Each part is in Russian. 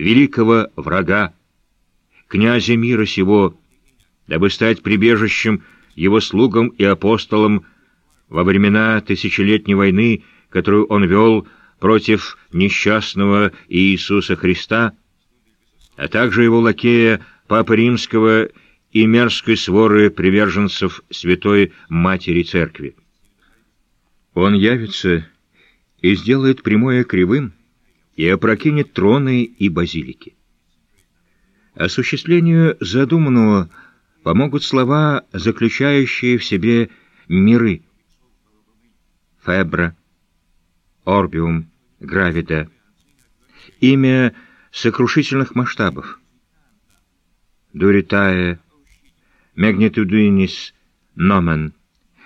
великого врага, князя мира сего, дабы стать прибежищем его слугам и апостолам во времена тысячелетней войны, которую он вел против несчастного Иисуса Христа, а также его лакея Папы Римского и мерзкой своры приверженцев Святой Матери Церкви. Он явится и сделает прямое кривым, и опрокинет троны и базилики. Осуществлению задуманного помогут слова, заключающие в себе миры. Фебра, Орбиум, Гравида. Имя сокрушительных масштабов. Дуритая, Магнитудинис, Номен.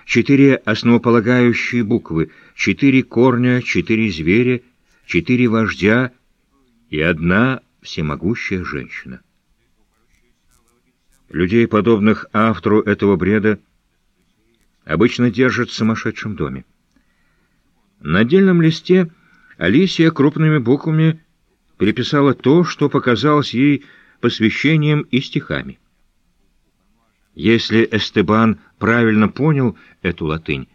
Четыре основополагающие буквы, четыре корня, четыре зверя, четыре вождя и одна всемогущая женщина. Людей, подобных автору этого бреда, обычно держат в сумасшедшем доме. На отдельном листе Алисия крупными буквами переписала то, что показалось ей посвящением и стихами. Если Эстебан правильно понял эту латынь,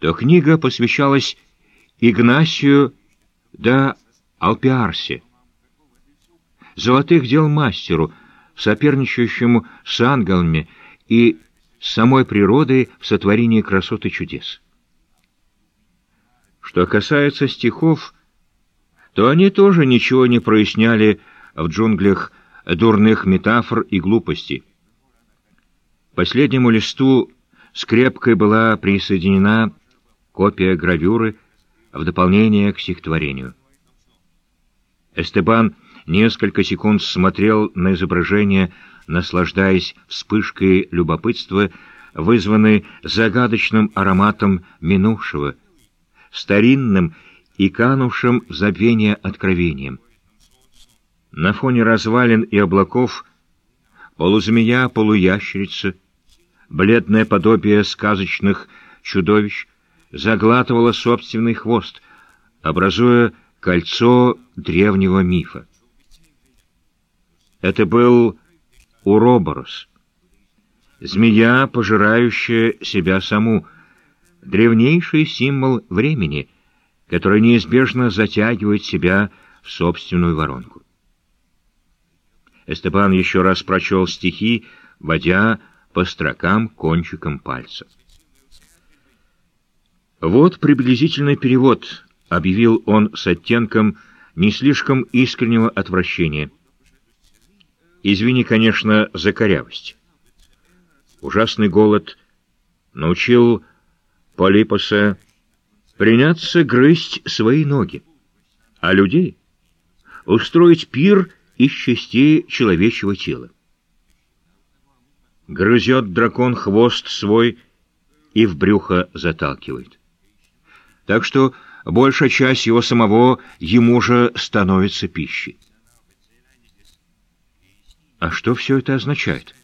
то книга посвящалась Игнасию да Алпиарсе, золотых дел мастеру, соперничающему с ангелами и самой природой в сотворении красоты чудес. Что касается стихов, то они тоже ничего не проясняли в джунглях дурных метафор и глупостей. Последнему листу скрепкой была присоединена копия гравюры в дополнение к стихотворению. Эстебан несколько секунд смотрел на изображение, наслаждаясь вспышкой любопытства, вызванной загадочным ароматом минувшего, старинным и канувшим в забвение откровением. На фоне развалин и облаков полузмея, полуящерица, бледное подобие сказочных чудовищ, заглатывала собственный хвост, образуя кольцо древнего мифа. Это был Уроборос, змея, пожирающая себя саму, древнейший символ времени, который неизбежно затягивает себя в собственную воронку. Эстебан еще раз прочел стихи, водя по строкам кончиком пальца. «Вот приблизительный перевод», — объявил он с оттенком не слишком искреннего отвращения. «Извини, конечно, за корявость. Ужасный голод научил Полипоса приняться грызть свои ноги, а людей устроить пир из частей человечьего тела. Грызет дракон хвост свой и в брюхо заталкивает так что большая часть его самого ему же становится пищей. А что все это означает?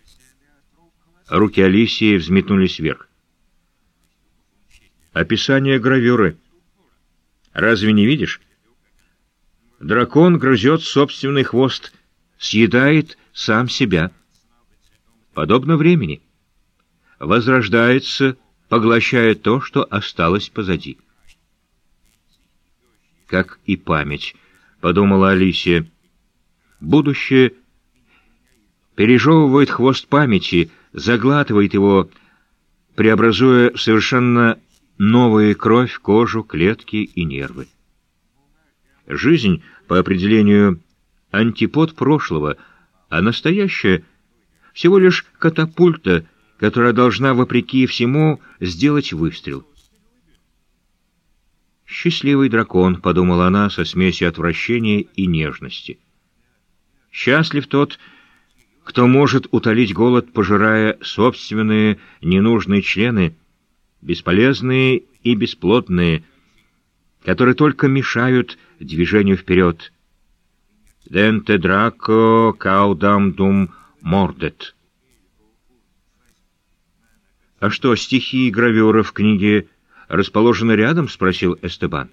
Руки Алисии взметнулись вверх. Описание гравюры. Разве не видишь? Дракон грызет собственный хвост, съедает сам себя. Подобно времени. Возрождается, поглощая то, что осталось позади как и память, — подумала Алисия. Будущее пережевывает хвост памяти, заглатывает его, преобразуя совершенно новые кровь, кожу, клетки и нервы. Жизнь, по определению, антипод прошлого, а настоящая — всего лишь катапульта, которая должна, вопреки всему, сделать выстрел — «Счастливый дракон», — подумала она со смесью отвращения и нежности. «Счастлив тот, кто может утолить голод, пожирая собственные ненужные члены, бесполезные и бесплотные, которые только мешают движению вперед. «Денте драко каудам дум мордет». А что, стихи и гравюры в книге расположены рядом?» — спросил Эстебан.